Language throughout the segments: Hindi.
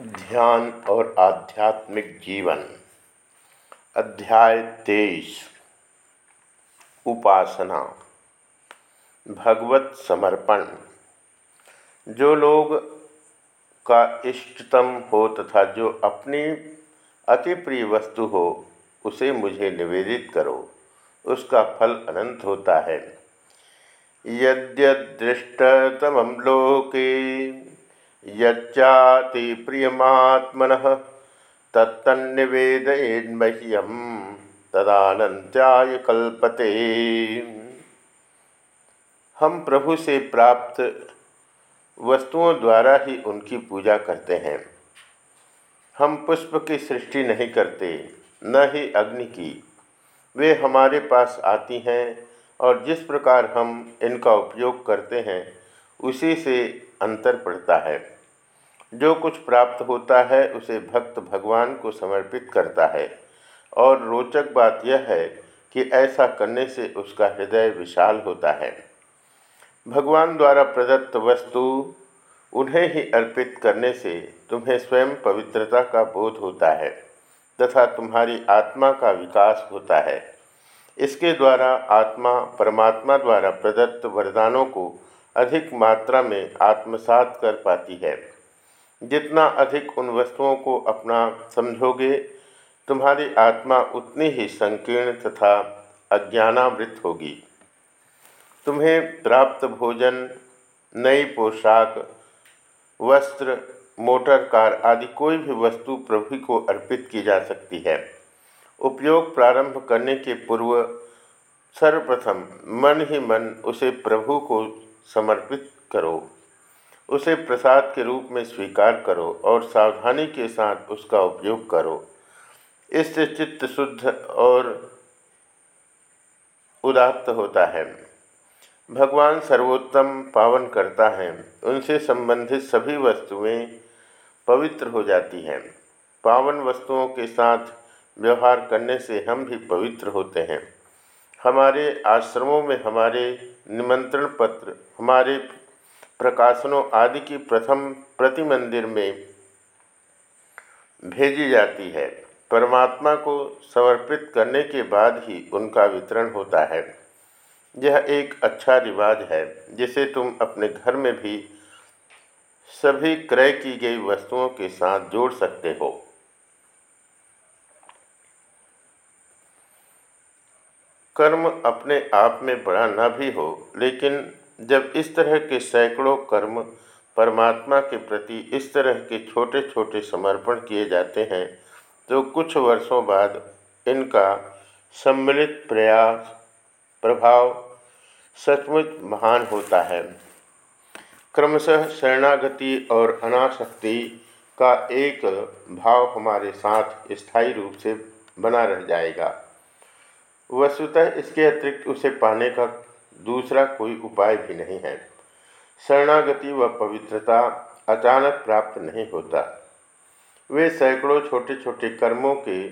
ध्यान और आध्यात्मिक जीवन। अध्याय तेईस, उपासना। भगवत समर्पण। जो लोग का इष्टतम हो तथा जो अपनी अति प्रिय वस्तु हो, उसे मुझे निवेदित करो। उसका फल अनंत होता है। यद्यदृष्टतम लोके यच्चाति प्रियमात्मन तत्तन्निवेदयेन्मह्यम तदानंत्याय कल्पते। हम प्रभु से प्राप्त वस्तुओं द्वारा ही उनकी पूजा करते हैं। हम पुष्प की सृष्टि नहीं करते, न ही अग्नि की। वे हमारे पास आती हैं और जिस प्रकार हम इनका उपयोग करते हैं, उसी से अंतर पड़ता है। जो कुछ प्राप्त होता है, उसे भक्त भगवान को समर्पित करता है। और रोचक बात यह है कि ऐसा करने से उसका हृदय विशाल होता है। भगवान द्वारा प्रदत्त वस्तु उन्हें ही अर्पित करने से तुम्हें स्वयं पवित्रता का बोध होता है तथा तुम्हारी आत्मा का विकास होता है। इसके द्वारा आत्मा, परमात्मा द्वारा प्रदत्त वरदानों को अधिक मात्रा में आत्मसात कर पाती है। जितना अधिक उन वस्तुओं को अपना समझोगे, तुम्हारी आत्मा उतनी ही संकीर्ण तथा अज्ञानावृत होगी। तुम्हें प्राप्त भोजन, नई पोशाक, वस्त्र, मोटर, कार आदि कोई भी वस्तु प्रभु को अर्पित की जा सकती है। उपयोग प्रारंभ करने के पूर्व सर्वप्रथम मन ही मन उसे प्रभु को समर्पित करो। उसे प्रसाद के रूप में स्वीकार करो और सावधानी के साथ उसका उपयोग करो। इससे चित्त शुद्ध और उदात्त होता है। भगवान सर्वोत्तम पावन करता है। उनसे संबंधित सभी वस्तुएँ पवित्र हो जाती हैं। पावन वस्तुओं के साथ व्यवहार करने से हम भी पवित्र होते हैं। हमारे आश्रमों में हमारे निमंत्रण पत्र, हमारे प्रकाशनों आदि की प्रथम प्रति मंदिर में भेजी जाती है। परमात्मा को समर्पित करने के बाद ही उनका वितरण होता है। यह एक अच्छा रिवाज है, जिसे तुम अपने घर में भी सभी क्रय की गई वस्तुओं के साथ जोड़ सकते हो। कर्म अपने आप में बड़ा न भी हो, लेकिन जब इस तरह के सैकड़ों कर्म परमात्मा के प्रति इस तरह के छोटे छोटे समर्पण किए जाते हैं तो कुछ वर्षों बाद इनका सम्मिलित प्रयास, प्रभाव सचमुच महान होता है। क्रमशः शरणागति और अनाशक्ति का एक भाव हमारे साथ स्थायी रूप से बना रह जाएगा। वस्तुतः इसके अतिरिक्त उसे पाने का दूसरा कोई उपाय भी नहीं है। शरणागति व पवित्रता अचानक प्राप्त नहीं होता। वे सैकड़ों छोटे छोटे कर्मों के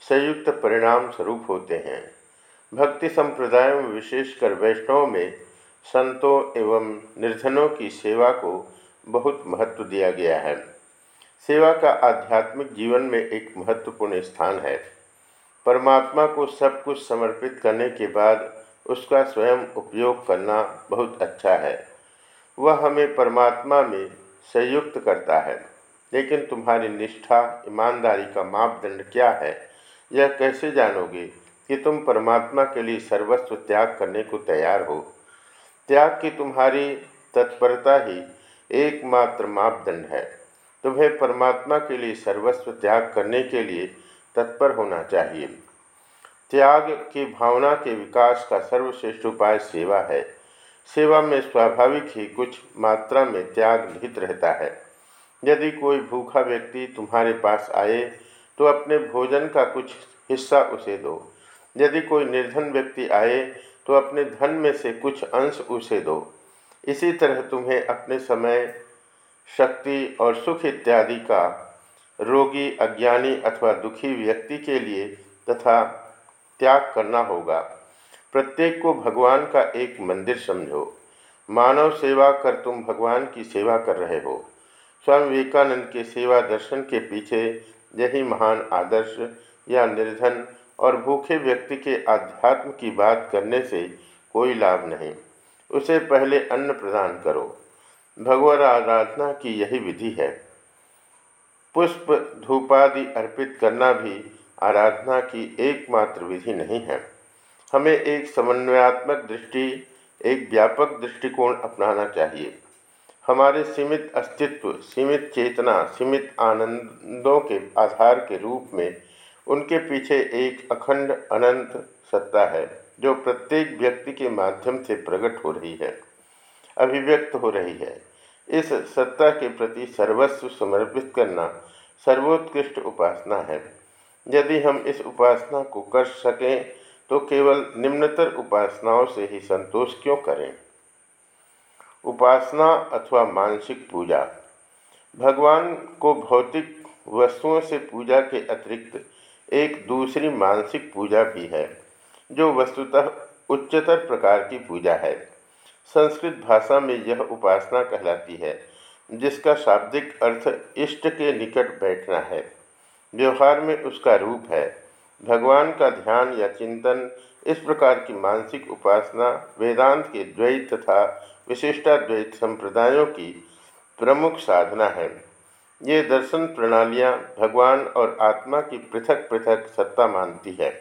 संयुक्त परिणाम स्वरूप होते हैं। भक्ति संप्रदायों में विशेषकर वैष्णव में संतों एवं निर्धनों की सेवा को बहुत महत्व दिया गया है। सेवा का आध्यात्मिक जीवन में एक महत्वपूर्ण स्थान है। परमात्मा को सब कुछ समर्पित करने के बाद उसका स्वयं उपयोग करना बहुत अच्छा है। वह हमें परमात्मा में संयुक्त करता है। लेकिन तुम्हारी निष्ठा, ईमानदारी का मापदंड क्या है? यह कैसे जानोगे कि तुम परमात्मा के लिए सर्वस्व त्याग करने को तैयार हो? त्याग की तुम्हारी तत्परता ही एकमात्र मापदंड है। तुम्हें परमात्मा के लिए सर्वस्व त्याग करने के लिए तत्पर होना चाहिए। त्याग की भावना के विकास का सर्वश्रेष्ठ उपाय सेवा है। सेवा में स्वाभाविक ही कुछ मात्रा में त्याग निहित रहता है। यदि कोई भूखा व्यक्ति तुम्हारे पास आए तो अपने भोजन का कुछ हिस्सा उसे दो। यदि कोई निर्धन व्यक्ति आए तो अपने धन में से कुछ अंश उसे दो। इसी तरह तुम्हें अपने समय, शक्ति और सुख इत्यादि का रोगी, अज्ञानी अथवा दुखी व्यक्ति के लिए तथा त्याग करना होगा। प्रत्येक को भगवान का एक मंदिर समझो। मानव सेवा कर तुम भगवान की सेवा कर रहे हो। स्वामी विवेकानंद के सेवा दर्शन के पीछे यही महान आदर्श या निर्धन और भूखे व्यक्ति के आध्यात्म की बात करने से कोई लाभ नहीं। उसे पहले अन्न प्रदान करो। भगवत आराधना की यही विधि है। पुष्प, धूपादि अर्पित करना भी आराधना की एकमात्र विधि नहीं है। हमें एक समन्वयात्मक दृष्टि, एक व्यापक दृष्टिकोण अपनाना चाहिए। हमारे सीमित अस्तित्व, सीमित चेतना, सीमित आनंदों के आधार के रूप में उनके पीछे एक अखंड अनंत सत्ता है, जो प्रत्येक व्यक्ति के माध्यम से प्रकट हो रही है, अभिव्यक्त हो रही है। इस सत्ता के प्रति सर्वस्व समर्पित करना सर्वोत्कृष्ट उपासना है। यदि हम इस उपासना को कर सकें तो केवल निम्नतर उपासनाओं से ही संतोष क्यों करें? उपासना अथवा मानसिक पूजा। भगवान को भौतिक वस्तुओं से पूजा के अतिरिक्त एक दूसरी मानसिक पूजा भी है, जो वस्तुतः उच्चतर प्रकार की पूजा है। संस्कृत भाषा में यह उपासना कहलाती है, जिसका शाब्दिक अर्थ इष्ट के निकट बैठना है। व्यवहार में उसका रूप है। भगवान का ध्यान या चिंतन, इस प्रकार की मानसिक उपासना, वेदांत के द्वैत तथा विशिष्टाद्वैत संप्रदायों की प्रमुख साधना है। ये दर्शन प्रणालियाँ भगवान और आत्मा की पृथक पृथक सत्ता मानती है।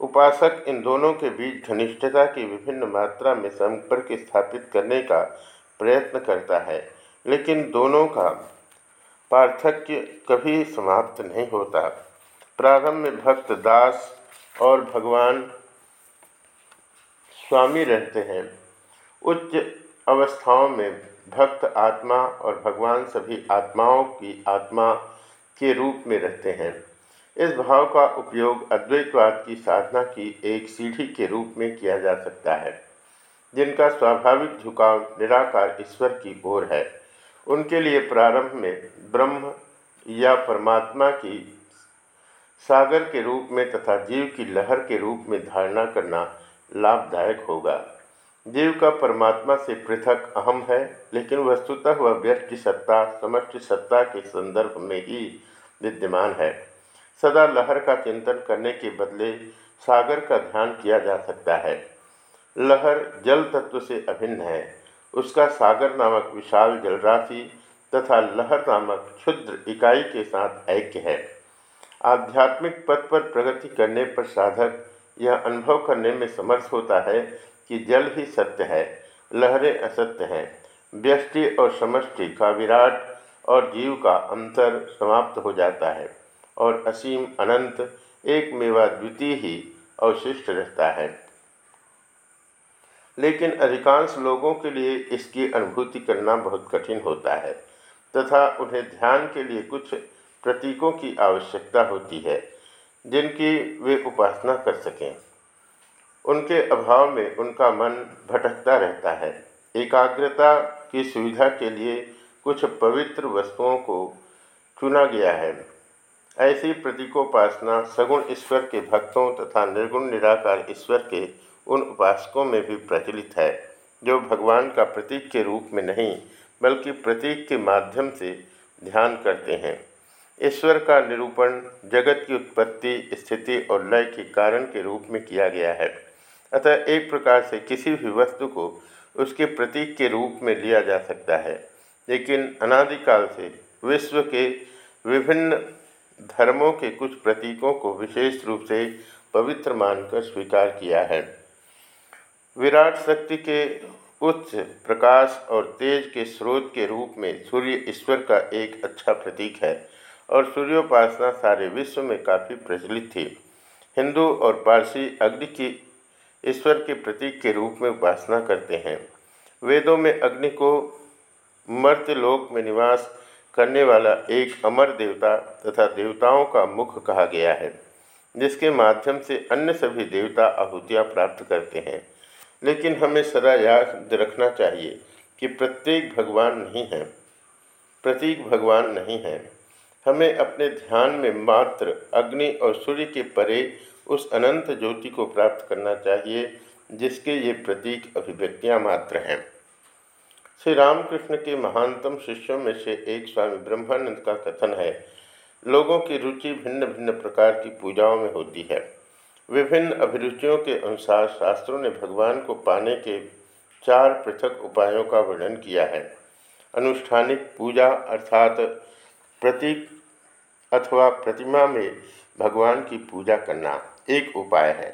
उपासक इन दोनों के बीच घनिष्ठता की विभिन्न मात्रा में संपर्क स्थापित करने का प्रयत्न करता है, लेकिन दोनों का पार्थक्य कभी समाप्त नहीं होता। प्रारंभ में भक्त, दास और भगवान स्वामी रहते हैं। उच्च अवस्थाओं में भक्त आत्मा और भगवान सभी आत्माओं की आत्मा के रूप में रहते हैं। इस भाव का उपयोग अद्वैतवाद की साधना की एक सीढ़ी के रूप में किया जा सकता है, जिनका स्वाभाविक झुकाव निराकार ईश्वर की ओर है। उनके लिए प्रारंभ में ब्रह्म या परमात्मा की सागर के रूप में तथा जीव की लहर के रूप में धारणा करना लाभदायक होगा। जीव का परमात्मा से पृथक अहम है, लेकिन वस्तुतः वह व्यक्ति सत्ता, समष्टि सत्ता के संदर्भ में ही विद्यमान है। सदा लहर का चिंतन करने के बदले सागर का ध्यान किया जा सकता है। लहर जल तत्व से अभिन्न है। उसका सागर नामक विशाल जलराशि तथा लहर नामक क्षुद्र इकाई के साथ ऐक्य है। आध्यात्मिक पथ पर प्रगति करने पर साधक यह अनुभव करने में समर्थ होता है कि जल ही सत्य है, लहरें असत्य हैं, व्यष्टि और समष्टि का विराट और जीव का अंतर समाप्त हो जाता है और असीम अनंत एक मेवा द्वितीय ही अवशिष्ट रहता है। लेकिन अधिकांश लोगों के लिए इसकी अनुभूति करना बहुत कठिन होता है, तथा उन्हें ध्यान के लिए कुछ प्रतीकों की आवश्यकता होती है, जिनकी वे उपासना कर सकें। उनके अभाव में उनका मन भटकता रहता है। एकाग्रता की सुविधा के लिए कुछ पवित्र वस्तुओं को चुना गया है। ऐसी प्रतीकोपासना सगुण ईश्वर के भक्तों तथा निर्गुण निराकार ईश्वर के उन उपासकों में भी प्रचलित है, जो भगवान का प्रतीक के रूप में नहीं, बल्कि प्रतीक के माध्यम से ध्यान करते हैं। ईश्वर का निरूपण जगत की उत्पत्ति, स्थिति और लय के कारण के रूप में किया गया है। अतः एक प्रकार से किसी भी वस्तु को उसके प्रतीक के रूप में लिया जा सकता है। लेकिन अनादिकाल से विश्व के विभिन्न धर्मों के कुछ प्रतीकों को विशेष रूप से पवित्र मानकर स्वीकार किया है। विराट शक्ति के उच्च प्रकाश और तेज के स्रोत के रूप में सूर्य ईश्वर का एक अच्छा प्रतीक है और सूर्योपासना सारे विश्व में काफ़ी प्रचलित थी। हिंदू और पारसी अग्नि की ईश्वर के प्रतीक के रूप में उपासना करते हैं। वेदों में अग्नि को मर्त्यलोक में निवास करने वाला एक अमर देवता तथा देवताओं का मुख कहा गया है, जिसके माध्यम से अन्य सभी देवता आहुतियाँ प्राप्त करते हैं। लेकिन हमें सदा याद रखना चाहिए कि प्रत्येक भगवान नहीं है। प्रतीक भगवान नहीं है। हमें अपने ध्यान में मात्र अग्नि और सूर्य के परे उस अनंत ज्योति को प्राप्त करना चाहिए, जिसके ये प्रतीक अभिव्यक्तियाँ मात्र हैं। श्री रामकृष्ण के महानतम शिष्यों में से एक स्वामी ब्रह्मानंद का कथन है, लोगों की रुचि भिन्न भिन्न प्रकार की पूजाओं में होती है। विभिन्न अभिरुचियों के अनुसार शास्त्रों ने भगवान को पाने के चार पृथक उपायों का वर्णन किया है। अनुष्ठानिक पूजा अर्थात प्रतीक अथवा प्रतिमा में भगवान की पूजा करना एक उपाय है।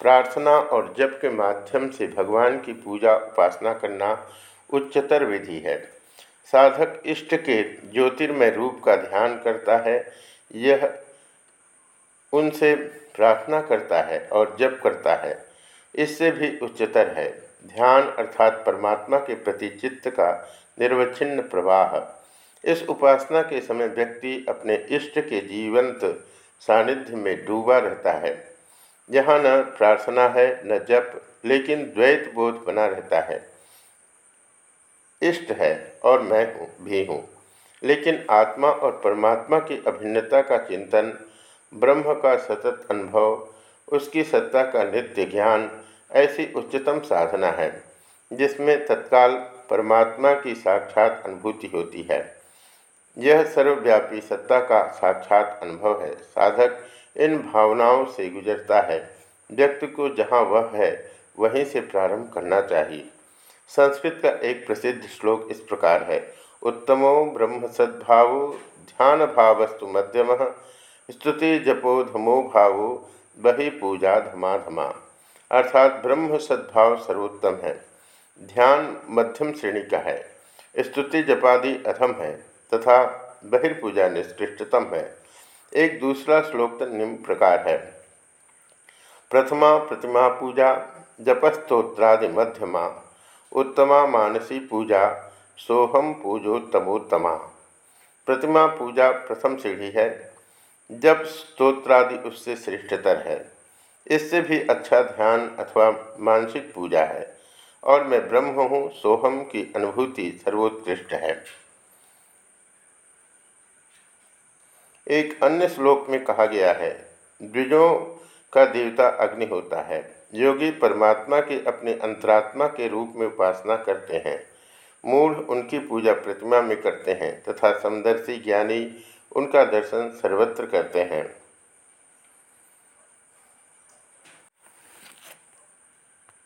प्रार्थना और जप के माध्यम से भगवान की पूजा उपासना करना उच्चतर विधि है। साधक इष्ट के ज्योतिर्मय रूप का ध्यान करता है, यह उनसे प्रार्थना करता है और जप करता है। इससे भी उच्चतर है। ध्यान अर्थात परमात्मा के प्रति चित्त का निर्वच्छिन्न प्रवाह। इस उपासना के समय व्यक्ति अपने इष्ट के जीवंत सानिध्य में डूबा रहता है। यहाँ न प्रार्थना है, न जप, लेकिन द्वैत बोध बना रहता है। इष्ट है और मैं हूँ, भी हूँ। लेकिन आत्मा और परमात्मा की अभिन्नता का चिंतन ब्रह्म का सतत अनुभव, उसकी सत्ता का नित्य ज्ञान, ऐसी उच्चतम साधना है, जिसमें तत्काल परमात्मा की साक्षात अनुभूति होती है। यह सर्वव्यापी सत्ता का साक्षात अनुभव है। साधक इन भावनाओं से गुजरता है। व्यक्ति को जहाँ वह है, वहीं से प्रारंभ करना चाहिए। संस्कृत का एक प्रसिद्ध श्लोक इस प्रकार है। उत्तमो ब्रह्म सद्भाव ध्यान भावस्तु मध्यम स्तुति जपो धमो भावो, बही पूजा धमा धमा। अर्थात ब्रह्म सद्भाव सर्वोत्तम है। ध्यान मध्यम श्रेणी का है। स्तुति जपादि अधम है तथा बहिर्पूजा निष्कृष्टतम है। एक दूसरा श्लोक निम्न प्रकार है। प्रथमा प्रतिमा पूजा, जपस्तोत्रादि मध्यमा। उत्तमा मानसी पूजा, सोहम पूजोत्तमोत्तमा। प्रतिमा पूजा प्रथम सीढ़ी है। जब स्तोत्रादि उससे श्रेष्ठतर है। इससे भी अच्छा ध्यान अथवा मानसिक पूजा है और मैं ब्रह्म हूँ, सोहम की अनुभूति सर्वोत्कृष्ट है। एक अन्य श्लोक में कहा गया है द्विजों का देवता अग्नि होता है। योगी परमात्मा की अपने अंतरात्मा के रूप में उपासना करते हैं। मूढ़ उनकी पूजा प्रतिमा में करते हैं तथा समदर्शी ज्ञानी उनका दर्शन सर्वत्र करते हैं।